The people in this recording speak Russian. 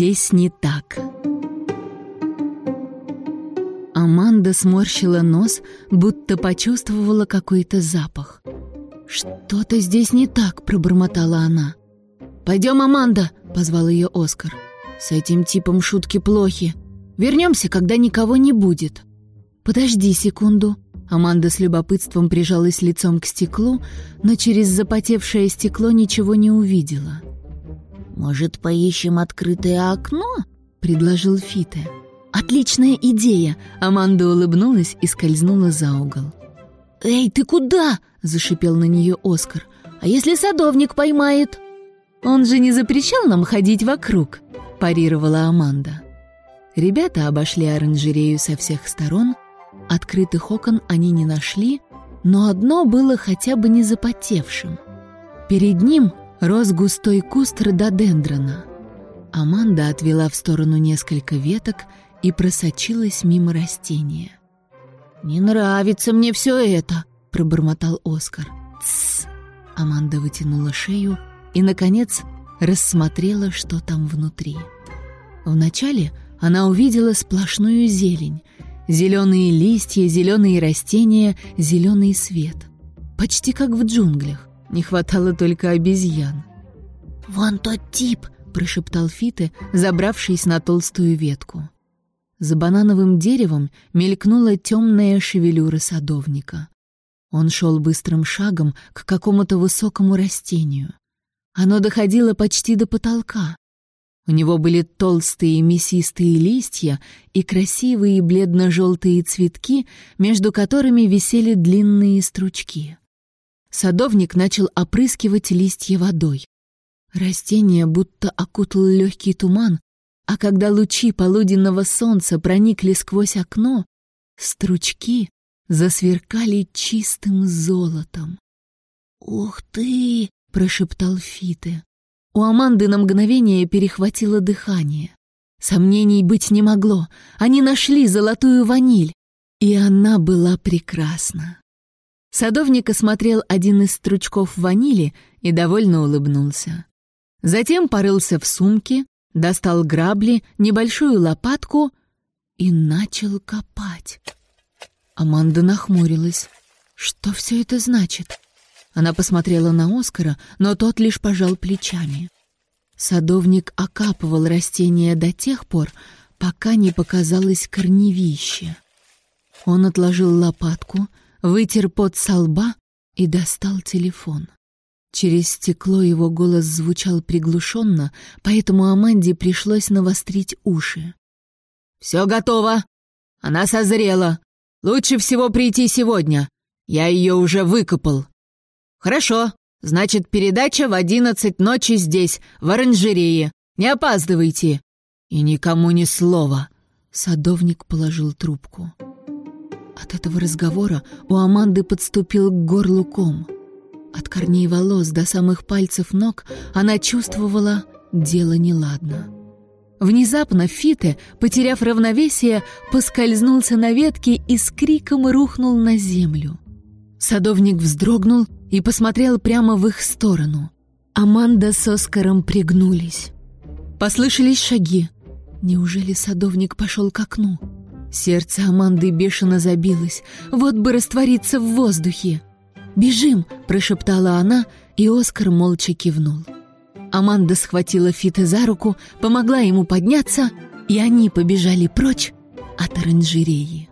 здесь не так». Аманда сморщила нос, будто почувствовала какой-то запах. «Что-то здесь не так», — пробормотала она. «Пойдем, Аманда», — позвал ее Оскар. «С этим типом шутки плохи. Вернемся, когда никого не будет». «Подожди секунду». Аманда с любопытством прижалась лицом к стеклу, но через запотевшее стекло ничего не увидела. «Может, поищем открытое окно?» — предложил Фите. «Отличная идея!» — Аманда улыбнулась и скользнула за угол. «Эй, ты куда?» — зашипел на нее Оскар. «А если садовник поймает?» «Он же не запрещал нам ходить вокруг», — парировала Аманда. Ребята обошли оранжерею со всех сторон. Открытых окон они не нашли, но одно было хотя бы не запотевшим. Перед ним рос густой куст рододендрона. Аманда отвела в сторону несколько веток и просочилась мимо растения. «Не нравится мне все это», — пробормотал Оскар. «Тссс!» Аманда вытянула шею и, наконец, рассмотрела, что там внутри. Вначале она увидела сплошную зелень. Зеленые листья, зеленые растения, зеленый свет. Почти как в джунглях. Не хватало только обезьян. «Вон тот тип!» — прошептал Фите, забравшись на толстую ветку. За банановым деревом мелькнула темная шевелюра садовника. Он шел быстрым шагом к какому-то высокому растению. Оно доходило почти до потолка. У него были толстые мясистые листья и красивые бледно-желтые цветки, между которыми висели длинные стручки. Садовник начал опрыскивать листья водой. Растение будто окутал легкий туман, а когда лучи полуденного солнца проникли сквозь окно, стручки засверкали чистым золотом. «Ух ты!» — прошептал Фите. У Аманды на мгновение перехватило дыхание. Сомнений быть не могло. Они нашли золотую ваниль, и она была прекрасна. Садовник осмотрел один из стручков ванили и довольно улыбнулся. Затем порылся в сумке, достал грабли, небольшую лопатку и начал копать. Аманда нахмурилась. Что все это значит? Она посмотрела на Оскара, но тот лишь пожал плечами. Садовник окапывал растения до тех пор, пока не показалось корневище. Он отложил лопатку, вытер пот со лба и достал телефон. Через стекло его голос звучал приглушенно, поэтому Аманде пришлось навострить уши. «Все готово! Она созрела! Лучше всего прийти сегодня! Я ее уже выкопал!» «Хорошо, значит, передача в одиннадцать ночи здесь, в оранжерее. Не опаздывайте!» «И никому ни слова!» Садовник положил трубку. От этого разговора у Аманды подступил к горлу ком — от корней волос до самых пальцев ног она чувствовала дело неладно. Внезапно Фите, потеряв равновесие, поскользнулся на ветке и с криком рухнул на землю. Садовник вздрогнул и посмотрел прямо в их сторону. Аманда с Оскаром пригнулись. Послышались шаги. Неужели садовник пошел к окну? Сердце Аманды бешено забилось. Вот бы раствориться в воздухе. «Бежим!» — прошептала она, и Оскар молча кивнул. Аманда схватила Фита за руку, помогла ему подняться, и они побежали прочь от оранжереи.